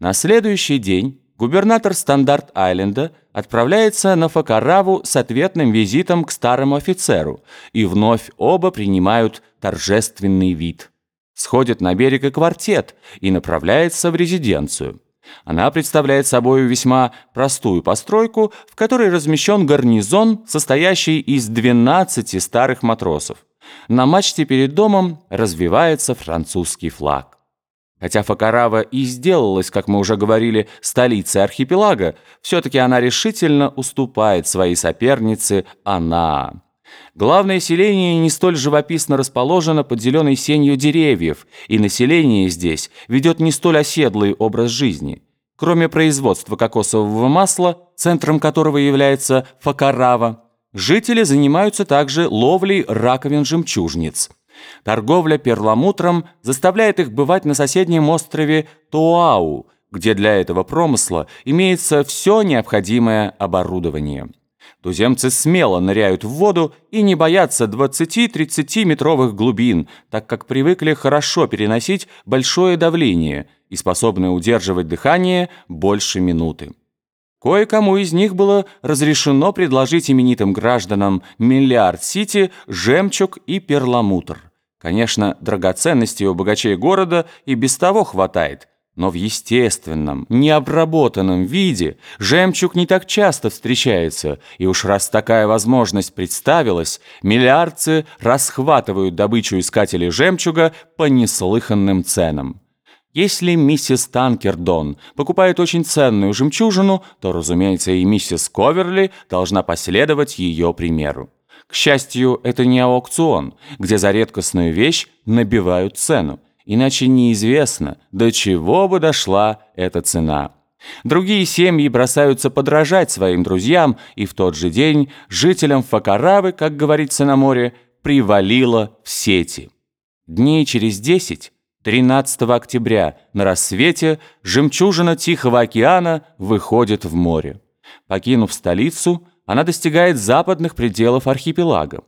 На следующий день губернатор Стандарт-Айленда отправляется на Факараву с ответным визитом к старому офицеру, и вновь оба принимают торжественный вид. Сходит на берег и квартет и направляется в резиденцию. Она представляет собой весьма простую постройку, в которой размещен гарнизон, состоящий из 12 старых матросов. На мачте перед домом развивается французский флаг. Хотя Факарава и сделалась, как мы уже говорили, столицей архипелага, все-таки она решительно уступает своей сопернице Анаа. Главное селение не столь живописно расположено под зеленой сенью деревьев, и население здесь ведет не столь оседлый образ жизни. Кроме производства кокосового масла, центром которого является Факарава, жители занимаются также ловлей раковин-жемчужниц – Торговля перламутром заставляет их бывать на соседнем острове Туау, где для этого промысла имеется все необходимое оборудование. Туземцы смело ныряют в воду и не боятся 20-30 метровых глубин, так как привыкли хорошо переносить большое давление и способны удерживать дыхание больше минуты. Кое-кому из них было разрешено предложить именитым гражданам Миллиард-Сити жемчуг и перламутр. Конечно, драгоценностей у богачей города и без того хватает, но в естественном, необработанном виде жемчуг не так часто встречается, и уж раз такая возможность представилась, миллиардцы расхватывают добычу искателей жемчуга по неслыханным ценам. Если миссис Танкердон покупает очень ценную жемчужину, то, разумеется, и миссис Коверли должна последовать ее примеру. К счастью, это не аукцион, где за редкостную вещь набивают цену, иначе неизвестно, до чего бы дошла эта цена. Другие семьи бросаются подражать своим друзьям, и в тот же день жителям Факаравы, как говорится на море, привалило в сети. Дней через десять, 13 октября, на рассвете, жемчужина Тихого океана выходит в море. Покинув столицу, она достигает западных пределов архипелага.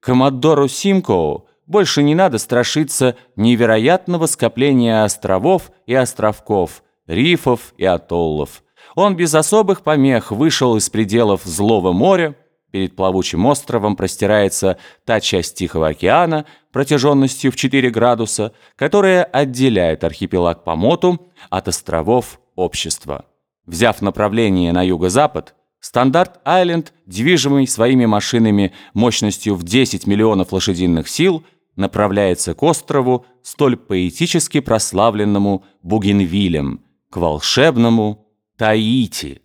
Коммодору Симкоу больше не надо страшиться невероятного скопления островов и островков, рифов и атоллов. Он без особых помех вышел из пределов Злого моря, Перед плавучим островом простирается та часть Тихого океана протяженностью в 4 градуса, которая отделяет архипелаг Помоту от островов общества. Взяв направление на юго-запад, Стандарт-Айленд, движимый своими машинами мощностью в 10 миллионов лошадиных сил, направляется к острову, столь поэтически прославленному Бугенвилем, к волшебному Таити.